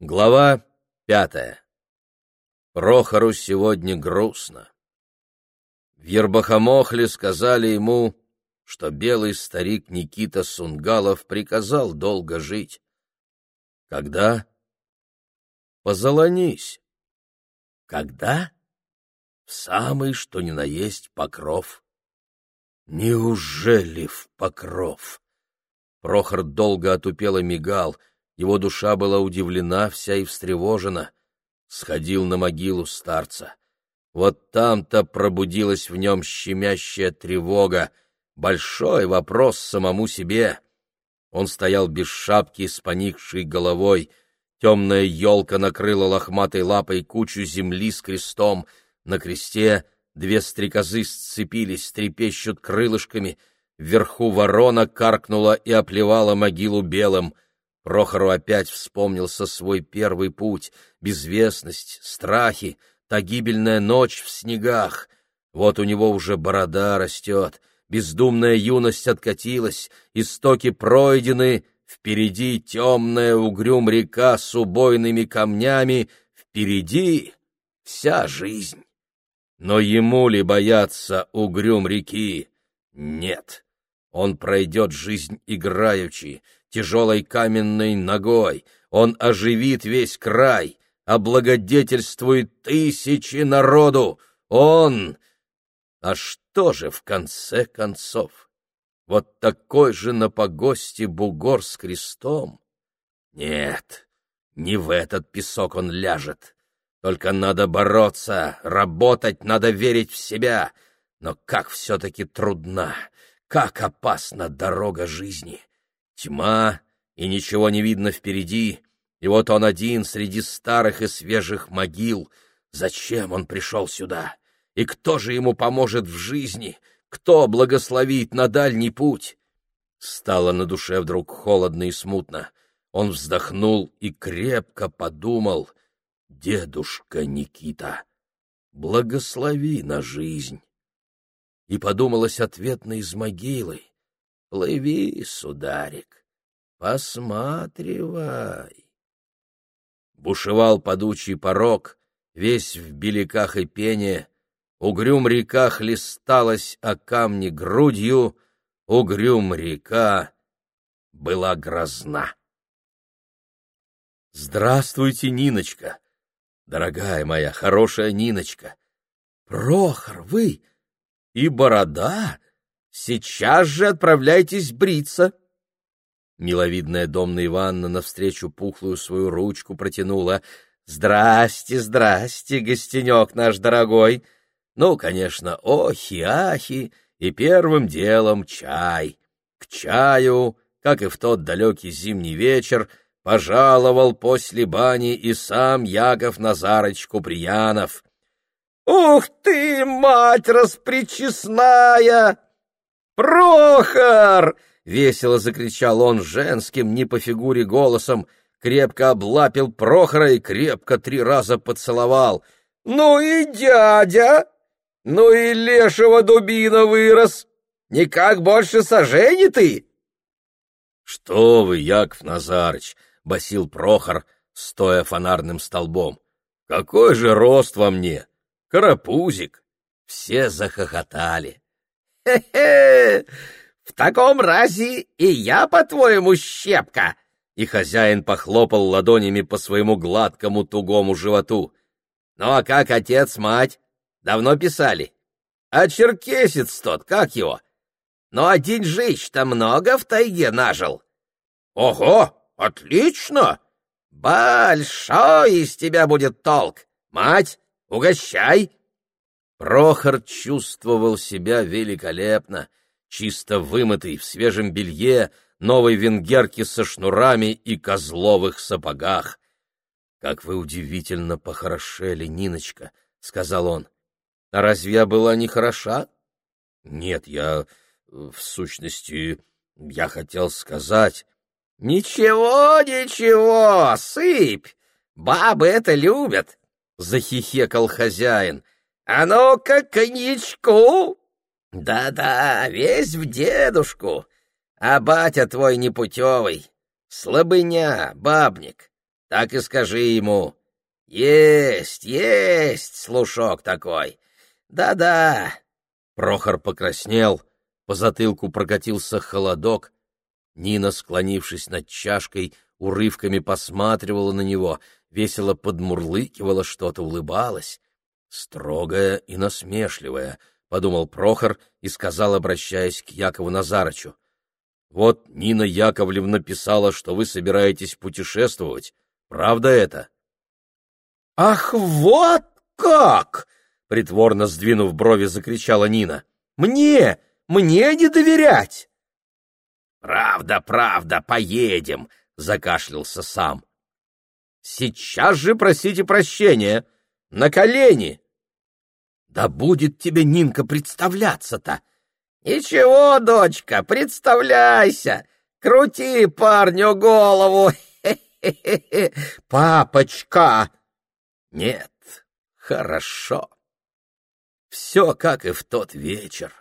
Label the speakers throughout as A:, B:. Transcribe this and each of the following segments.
A: Глава пятая. Прохору сегодня грустно. В Ербахамохле сказали ему, что белый старик Никита Сунгалов приказал долго жить. Когда? Позолонись. Когда? В самый, что ни на есть, покров. Неужели в покров? Прохор долго отупело мигал — его душа была удивлена, вся и встревожена. Сходил на могилу старца. Вот там-то пробудилась в нем щемящая тревога, большой вопрос самому себе. Он стоял без шапки с поникшей головой, темная елка накрыла лохматой лапой кучу земли с крестом, на кресте две стрекозы сцепились, трепещут крылышками, вверху ворона каркнула и оплевала могилу белым — Прохору опять вспомнился свой первый путь, безвестность, страхи, та гибельная ночь в снегах. Вот у него уже борода растет, бездумная юность откатилась, истоки пройдены, впереди темная угрюм река с убойными камнями, впереди вся жизнь. Но ему ли бояться угрюм реки? Нет, он пройдет жизнь играючи, тяжелой каменной ногой. Он оживит весь край, облагодетельствует тысячи народу. Он... А что же в конце концов? Вот такой же на погосте бугор с крестом? Нет, не в этот песок он ляжет. Только надо бороться, работать, надо верить в себя. Но как все-таки трудна, как опасна дорога жизни! Тьма, и ничего не видно впереди, и вот он один среди старых и свежих могил. Зачем он пришел сюда? И кто же ему поможет в жизни? Кто благословит на дальний путь? Стало на душе вдруг холодно и смутно. Он вздохнул и крепко подумал. «Дедушка Никита, благослови на жизнь!» И подумалось ответно из могилы. Плыви, сударик, посматривай. Бушевал падучий порог, весь в беляках и пене, Угрюм река хлесталась о камни грудью, Угрюм река была грозна. Здравствуйте, Ниночка, дорогая моя, хорошая Ниночка. Прохор, вы и борода, Сейчас же отправляйтесь бриться. Миловидная домна Ивановна навстречу пухлую свою ручку протянула. «Здрасте, здрасте, гостенек наш дорогой! Ну, конечно, охи-ахи, и первым делом чай. К чаю, как и в тот далекий зимний вечер, пожаловал после бани и сам Яков Назарыч Куприянов. «Ух ты, мать распричесная!» «Прохор!» — весело закричал он женским, не по фигуре голосом, крепко облапил Прохора и крепко три раза поцеловал. «Ну и дядя! Ну и лешего дубина вырос! Никак больше сожени ты!» «Что вы, Яков Назарыч!» — басил Прохор, стоя фонарным столбом. «Какой же рост во мне! Карапузик!» Все захохотали. «Хе-хе! В таком разе и я, по-твоему, щепка!» И хозяин похлопал ладонями по своему гладкому тугому животу. «Ну а как отец-мать? Давно писали? А черкесец тот, как его? Ну а деньжищ-то много в тайге нажил?» «Ого! Отлично! Большой из тебя будет толк! Мать, угощай!» Прохор чувствовал себя великолепно, чисто вымытый, в свежем белье, новой венгерке со шнурами и козловых сапогах. — Как вы удивительно похорошели, Ниночка, — сказал он. — А разве я была не хороша? — Нет, я, в сущности, я хотел сказать... — Ничего, ничего, сыпь! Бабы это любят! — захихекал хозяин. — а ну-ка, коньячку! Да-да, весь в дедушку. А батя твой непутевый, слабыня, бабник. так и скажи ему. Есть, есть слушок такой. Да-да. Прохор покраснел, по затылку прокатился холодок. Нина, склонившись над чашкой, урывками посматривала на него, весело подмурлыкивала что-то, улыбалась. Строгая и насмешливая, — подумал Прохор и сказал, обращаясь к Якову Назарычу. — Вот Нина Яковлевна писала, что вы собираетесь путешествовать. Правда это? — Ах, вот как! — притворно сдвинув брови, закричала Нина. — Мне! Мне не доверять! — Правда, правда, поедем! — закашлялся сам. — Сейчас же просите прощения! На колени! — Да будет тебе, Нинка, представляться-то! — Ничего, дочка, представляйся! Крути парню голову! Папочка! Нет, хорошо. Все как и в тот вечер.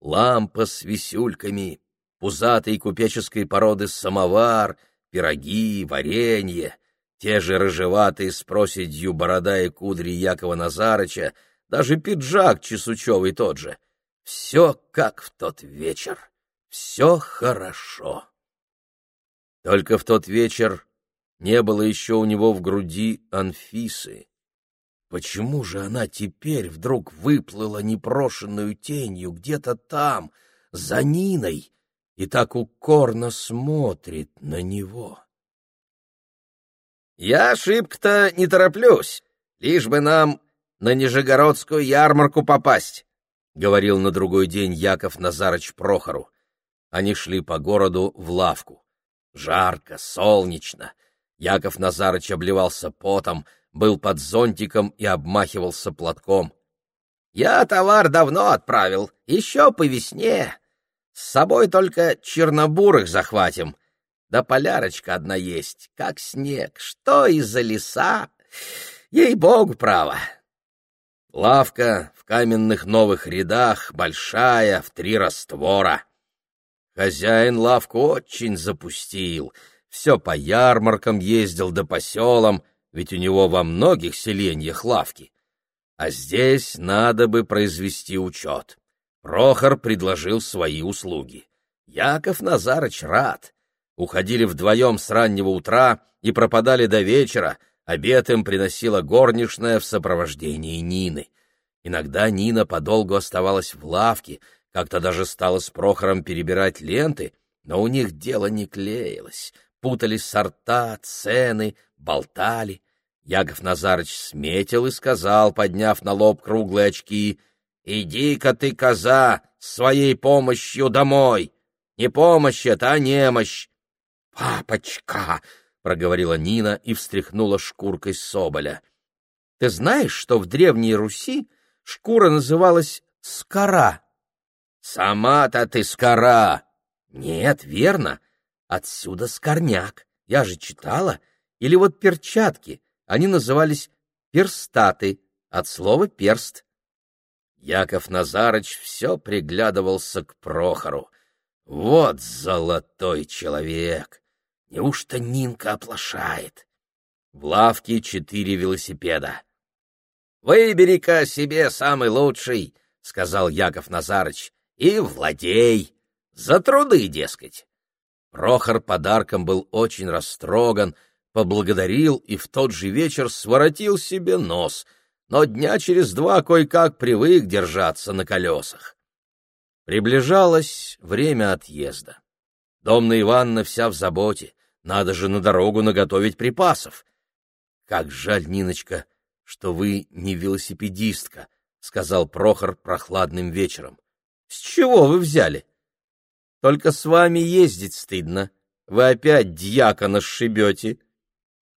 A: Лампа с висюльками, пузатой купеческой породы самовар, пироги, варенье, те же рыжеватые с проседью борода и кудри Якова Назарыча, даже пиджак чесучевый тот же. Все как в тот вечер, все хорошо. Только в тот вечер не было еще у него в груди Анфисы. Почему же она теперь вдруг выплыла непрошенную тенью где-то там, за Ниной, и так укорно смотрит на него? «Я ошибка-то не тороплюсь, лишь бы нам на Нижегородскую ярмарку попасть», — говорил на другой день Яков Назарыч Прохору. Они шли по городу в лавку. Жарко, солнечно, Яков Назарыч обливался потом, был под зонтиком и обмахивался платком. «Я товар давно отправил, еще по весне. С собой только чернобурых захватим. Да полярочка одна есть, как снег, что из-за леса. Ей-богу, право!» Лавка в каменных новых рядах, большая, в три раствора. Хозяин лавку очень запустил — все по ярмаркам ездил да по селам, ведь у него во многих селеньях лавки. А здесь надо бы произвести учет. Прохор предложил свои услуги. Яков Назарыч рад. Уходили вдвоем с раннего утра и пропадали до вечера, обед им приносила горничная в сопровождении Нины. Иногда Нина подолгу оставалась в лавке, как-то даже стала с Прохором перебирать ленты, но у них дело не клеилось путались сорта, цены, болтали. Яков Назарыч сметил и сказал, подняв на лоб круглые очки, «Иди-ка ты, коза, с своей помощью домой! Не помощь это, а немощь!» «Папочка!» — проговорила Нина и встряхнула шкуркой соболя. «Ты знаешь, что в Древней Руси шкура называлась скора?» «Сама-то ты скора!» «Нет, верно. Отсюда скорняк. Я же читала. Или вот перчатки. Они назывались перстаты, от слова перст. Яков Назарыч все приглядывался к Прохору. Вот золотой человек! Неужто Нинка оплошает? В лавке четыре велосипеда. «Выбери-ка себе самый лучший», — сказал Яков Назарыч, — «и владей. За труды, дескать». Прохор подарком был очень растроган, поблагодарил и в тот же вечер своротил себе нос, но дня через два кое-как привык держаться на колесах. Приближалось время отъезда. Домна Ивановна вся в заботе, надо же на дорогу наготовить припасов. Как жаль, Ниночка, что вы не велосипедистка, — сказал Прохор прохладным вечером. — С чего вы взяли? Только с вами ездить стыдно. Вы опять дьякона сшибете.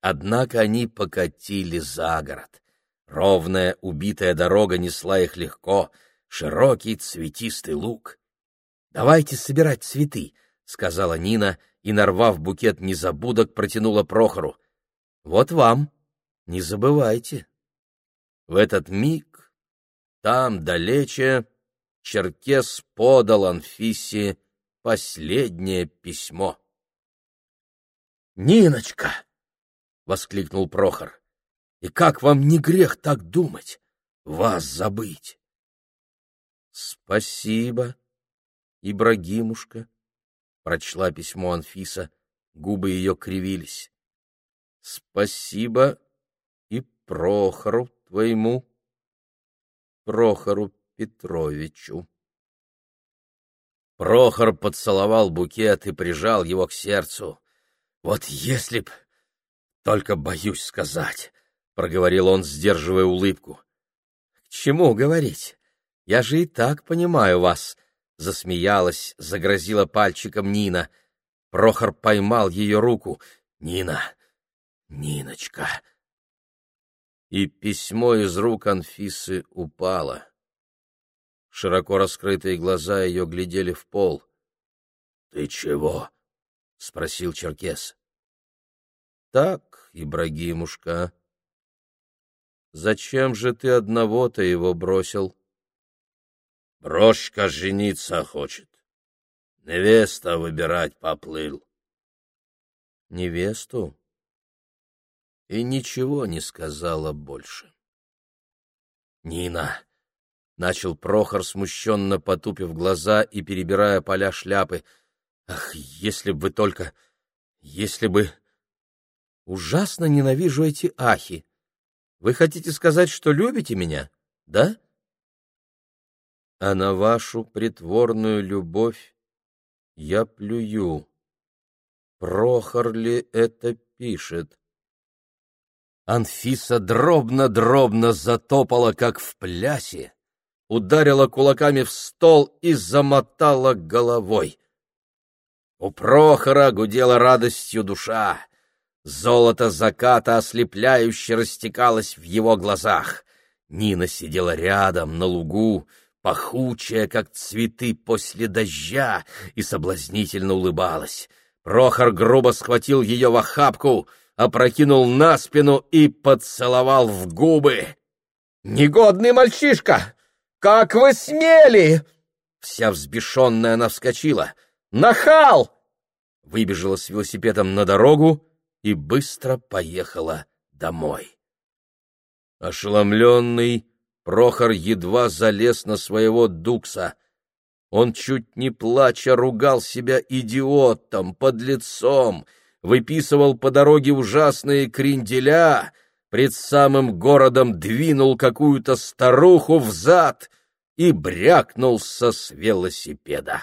A: Однако они покатили за город. Ровная убитая дорога несла их легко, широкий цветистый луг. — Давайте собирать цветы, — сказала Нина и, нарвав букет незабудок, протянула Прохору. — Вот вам, не забывайте. В этот миг там далече Черкес подал Анфисе последнее письмо. «Ниночка! — воскликнул Прохор. «И как вам не грех так думать? Вас забыть?» «Спасибо, Ибрагимушка», — прочла письмо Анфиса, губы ее кривились. «Спасибо и Прохору твоему, Прохору Петровичу». Прохор поцеловал букет и прижал его к сердцу. «Вот если б...» «Только боюсь сказать», — проговорил он, сдерживая улыбку. «К чему говорить? Я же и так понимаю вас», — засмеялась, загрозила пальчиком Нина. Прохор поймал ее руку. «Нина! Ниночка!» И письмо из рук Анфисы упало. Широко раскрытые глаза ее глядели в пол. — Ты чего? — спросил Черкес. — Так, Ибрагимушка. Зачем же ты одного-то его бросил? — Брошка жениться хочет. Невеста выбирать поплыл. — Невесту? И ничего не сказала больше. — Нина! — начал Прохор, смущенно потупив глаза и перебирая поля шляпы. «Ах, если бы вы только... Если бы... Ужасно ненавижу эти ахи. Вы хотите сказать, что любите меня, да? А на вашу притворную любовь я плюю. Прохор ли это пишет?» Анфиса дробно-дробно затопала, как в плясе, ударила кулаками в стол и замотала головой. У Прохора гудела радостью душа. Золото заката ослепляюще растекалось в его глазах. Нина сидела рядом, на лугу, пахучая, как цветы после дождя, и соблазнительно улыбалась. Прохор грубо схватил ее в охапку, опрокинул на спину и поцеловал в губы. «Негодный мальчишка! «Как вы смели!» Вся взбешенная она вскочила. «Нахал!» Выбежала с велосипедом на дорогу и быстро поехала домой. Ошеломленный, Прохор едва залез на своего дукса. Он чуть не плача ругал себя идиотом, подлецом, выписывал по дороге ужасные кренделя — пред самым городом двинул какую-то старуху в зад и брякнулся с велосипеда.